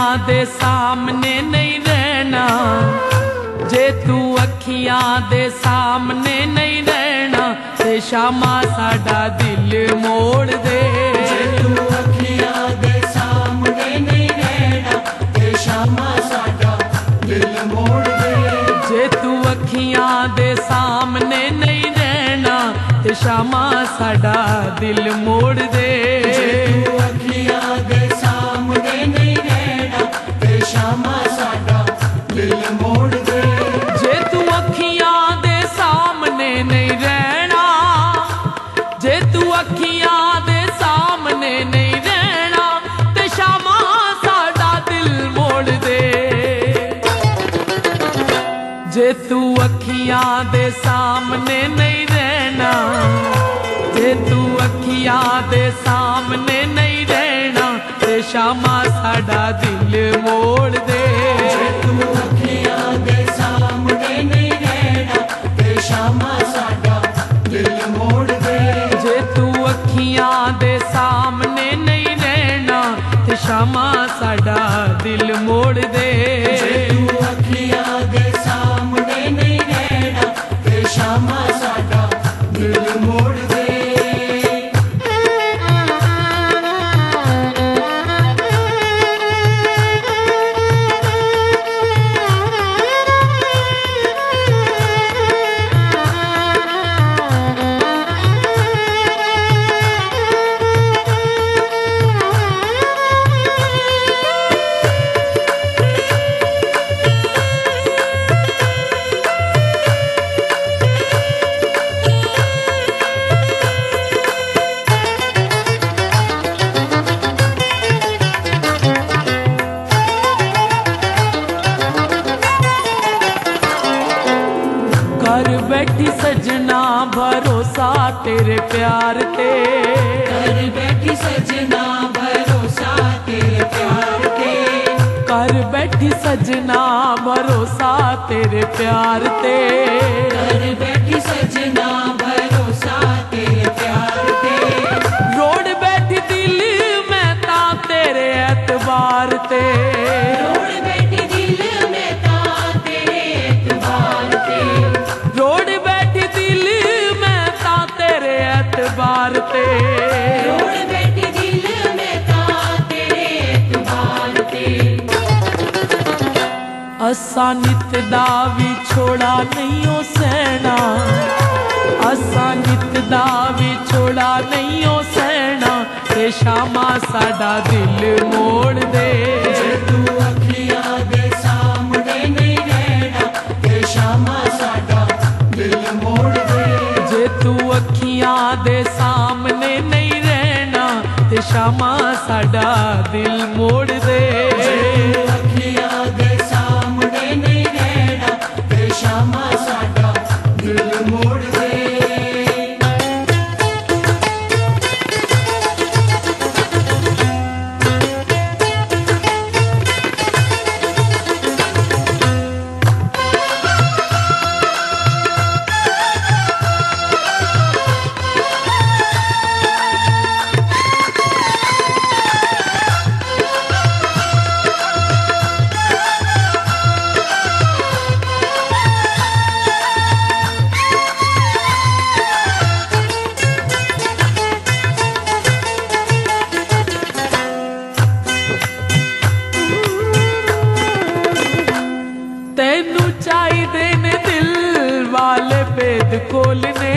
ਜੇ ਅੱਖੀਆਂ ਦੇ ਸਾਹਮਣੇ ਨਹੀਂ ਰਹਿਣਾ। ਜੇ ਤੂੰ ਅੱਖੀਆਂ ਦੇ ਸਾਹਮਣੇ ਨਹੀਂ ਰਹਿਣਾ ਤੇ ਸ਼ਾਮਾ ਸਾਡਾ ਦਿਲ ਮੋੜ ਦੇ। ਤੂੰ ਅੱਖੀਆਂ ਦੇ ਸਾਹਮਣੇ ਨਹੀਂ ਰਹਿਣਾ ਤੇ ਸ਼ਾਮਾ ਸਾਡਾ ਦਿਲ ਮੋੜ ਦੇ। ਜੇ ਤੂੰ ਅੱਖੀਆਂ ਦੇ ਸਾਹਮਣੇ ਨਹੀਂ ਰਹਿਣਾ ਤੇ ਸ਼ਾਮਾ ਸਾਡਾ ਦਿਲ ਮੋੜ ਦੇ। ਤੂੰ ਅੱਖੀਆਂ ਦੇ ਸ਼ਾਮਾ ਸਾਡਾ ਦਿਲ ਮੋੜ ਦੇ ਜੇ ਤੂੰ ਅੱਖੀਆਂ ਦੇ ਸਾਹਮਣੇ ਨਹੀਂ ਰਹਿਣਾ, ਜੇ ਤੂੰ ਅੱਖੀਆਂ ਦੇ ਸਾਹਮਣੇ ਨਹੀਂ ਰਹਿਣਾ, ਤੇ ਸ਼ਾਮਾ ਸਾਡਾ ਦਿਲ ਮੋੜ ਦੇ ਜੇ ਤੂੰ ਅੱਖੀਆਂ ਦੇ ਸਾਹਮਣੇ ਨਹੀਂ ਰਹਿਣਾ, ਜੇ ਤੂੰ ਅੱਖੀਆਂ ਦੇ ਸਾਹਮਣੇ ਨਹੀਂ ਰਹਿਣਾ ਤੇ ਸ਼ਾਮਾ ਸਾਡਾ ਦਿਲ ਮੋੜ ਦੇ। ਤੂੰ ਅੱਖੀਆਂ ਦੇ ਸਾਹਮਣੇ ਨਹੀਂ ਰਹਿਣਾ ਤੇ ਸ਼ਾਮਾ ਸਾਡਾ ਦਿਲ ਮੋੜ ਦੇ। ਜੇ ਤੂੰ ਅੱਖੀਆਂ ਦੇ ਸਾਹਮਣੇ ਨਹੀਂ ਰਹਿਣਾ ਤੇ ਸ਼ਾਮਾ ਸਾਡਾ ਦਿਲ ਮੋੜ ਦੇ। सजना भरोसा तेरे प्यार ते कर बैठी सजना भरोसा तेरे प्यार पे कर बैठी सजना भरोसा तेरे प्यार पे कर बैठी सजना भरोसा तेरे प्यार थे रोड बैठी दिल में ता तेरे एतबार ते ਅਸਾਂ ਨਿਤ ਦਾ ਵੀ ਛੋੜਾ ਨਹੀਂ ਓ ਸਹਿਣਾ। ਅਸਾਂ ਨਿਤ ਦਾ ਵੀ ਛੋੜਾ ਨਹੀਂ ਓ ਸਹਿਣਾ। ਤੇ ਸ਼ਾਮਾ ਸਾਡਾ ਦਿਲ ਮੋੜ ਦੇ। ਤੂੰ ਅੱਖੀਆਂ ਦੇ ਸਾਹਮਣੇ ਨਹੀਂ ਰਹਿਣਾ ਤੇ ਸ਼ਾਮਾ ਸਾਡਾ ਦਿਲ ਮੋੜ ਦੇ। ਜੇ ਤੂੰ ਅੱਖੀਆਂ ਦੇ ਸਾਹਮਣੇ ਨਹੀਂ ਰਹਿਣਾ ਤੇ ਸ਼ਾਮਾ ਸਾਡਾ ਦਿਲ ਮੋੜ ਦੇ। ਵਾਲੇ ਭੇਦ ਖੋਲਨੇ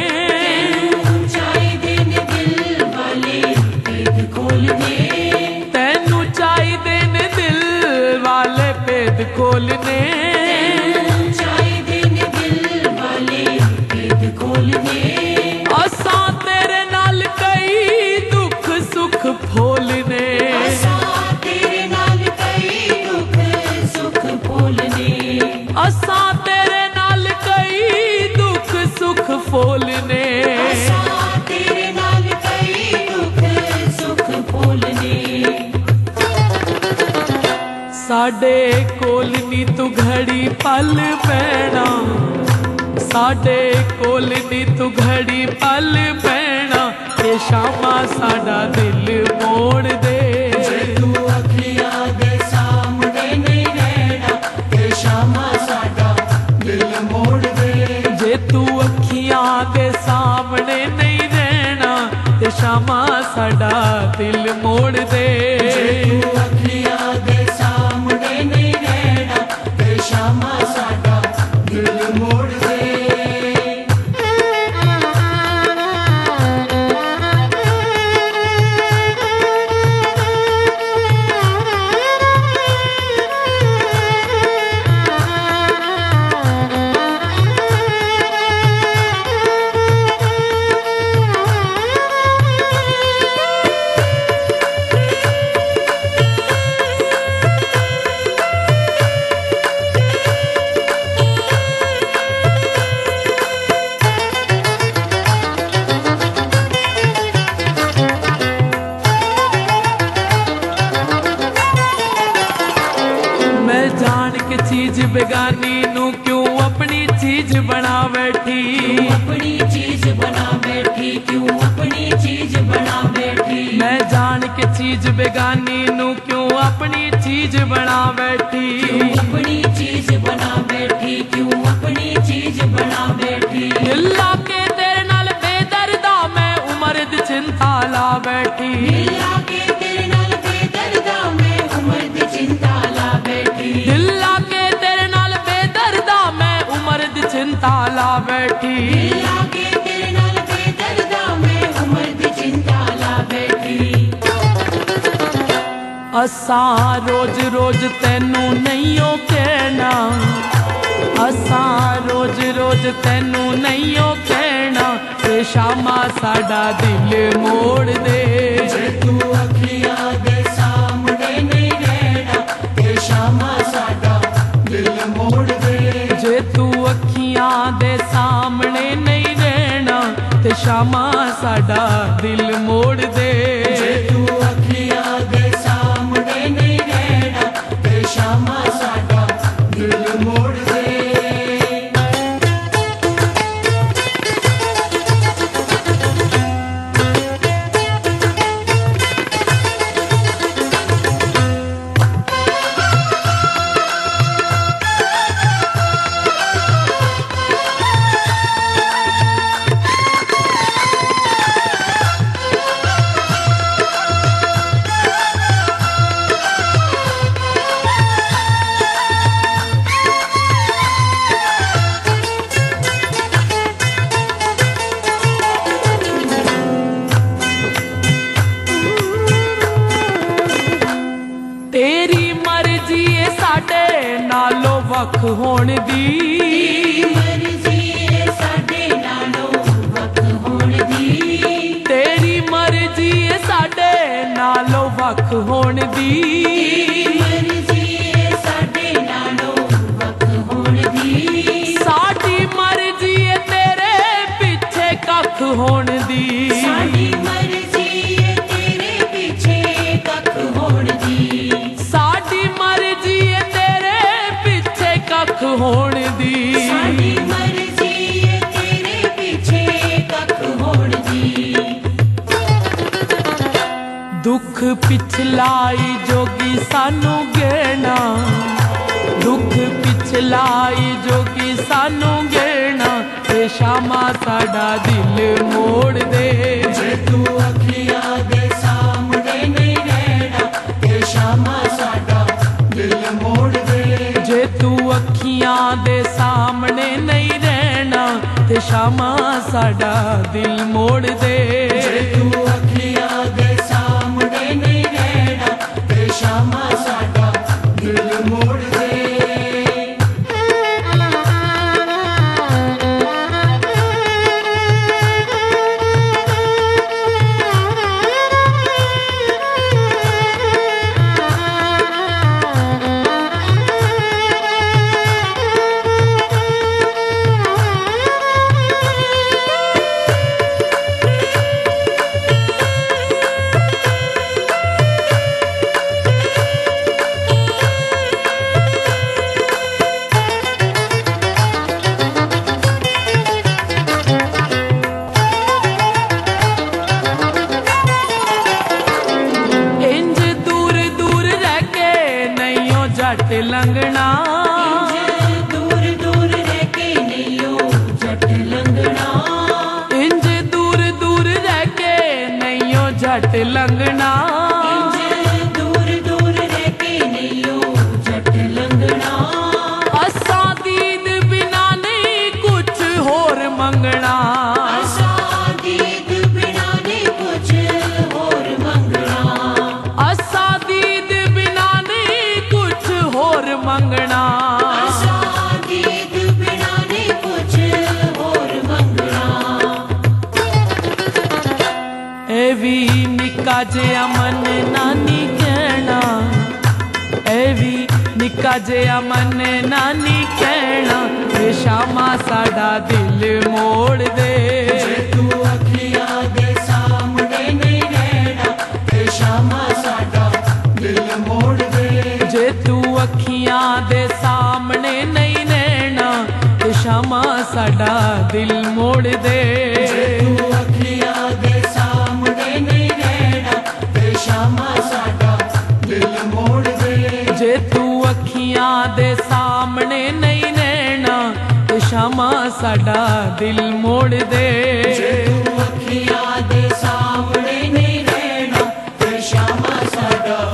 ਚਾਹੀਦੇ ਨੇ ਦਿਲ ਵਾਲੇ ਭੇਦ ਖੋਲਨੇ ਤੈਨੂੰ ਚਾਹੀਦੇ ਨੇ ਦਿਲ ਵਾਲੇ ਵੇਦ ਖੋਲਨੇ ਚਾਹੀਦੇ ਸਾਡੇ ਕੋਲ ਨੀ ਤੂੰ ਘੜੀ ਪਲ ਪੈਣਾ। ਸਾਡੇ ਕੋਲ ਨੀ ਤੂੰ ਘੜੀ ਪਲ ਪੈਣਾ। ਇਹ ਸ਼ਾਮਾ ਸਾਡਾ ਦਿਲ ਮੋੜ ਦੇ। ਜੇ ਤੂੰ ਅੱਖੀਆਂ ਦੇ ਸਾਹਮਣੇ ਨਹੀਂ ਰਹਿਣਾ ਇਹ ਸ਼ਾਮਾ ਸਾਡਾ ਦਿਲ ਮੋੜ ਦੇ। ਜੇ ਤੂੰ ਅੱਖੀਆਂ ਦੇ ਸਾਹਮਣੇ ਨਹੀਂ ਰਹਿਣਾ ਤੇ ਸ਼ਾਮਾ ਸਾਡਾ ਦਿਲ ਮੋੜ ਦੇ। my बना बैठी। अपनी चीज़ बना बैठी? क्यों अपनी चीज़ बना बैठी? मैं जान के चीज़ बेगानी नू क्यों अपनी चीज़ बना बैठी? अपनी चीज़ बना बैठी? क्यों अपनी चीज़ बना बैठी? के तेरे नाल बेदर्दा मैं उम्र चिंता ला बैठी। के बैठी। असा रोज रोज तेनू नहीं कहना। असा रोज रोज तेनू नहीं कहना। ते शामा साडा दिल मोड़ दे। ਸ਼ਾਮਾ ਸਾਡਾ ਦਿਲ ਮੋੜ आंख हो ਹੋਣ ਦੀ। ਦੁੱਖ ਪਿਛਲਾਈ ਜੋਗੀ ਸਾਨੂੰ ਗੇਣਾ ਦੁੱਖ ਪਿਛਲਾਈ ਜੋਗੀ ਸਾਨੂੰ ਗੇਣਾ ਤੇ ਸ਼ਾਮਾ ਸਾਡਾ ਦਿਲ ਮੋੜ ਦੇ। ਬਾਦਸ਼ਾਹ ਮਾਂ ਸਾਡਾ ਦਿਲ ਮੋੜ ਦੇ ਜੇ ਤੂੰ ਤੇ ਲੰਘਣਾ मन्ने नानी कहना शाम साडा दिल मोड़ ਅੱਖੀਆਂ ਦੇ ਸਾਹਮਣੇ ਨਹੀਂ ਨੈਣਾ, ਤੂੰ ਸਾਡਾ ਦਿਲ ਮੋੜ ਦੇ ਅੱਖੀਆਂ ਦੇ ਸਾਹਮਣੇ ਨਹੀਂ ਨੈਣਾ, ਤੂੰ ਸਾਡਾ